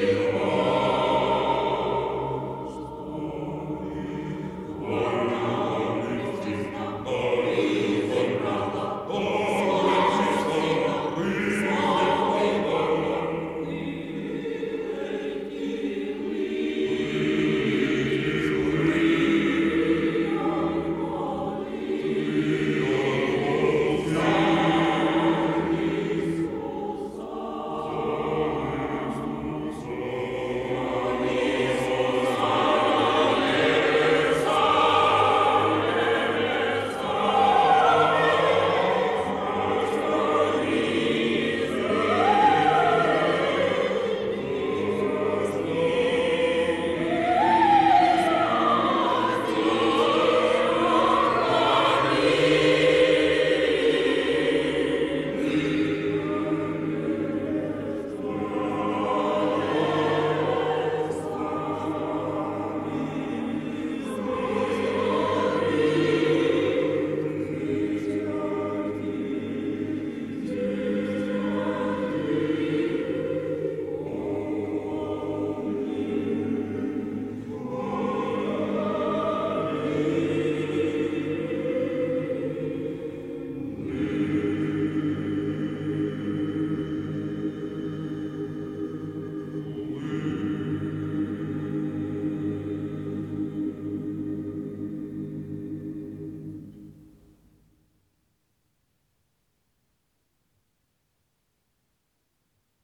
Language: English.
you.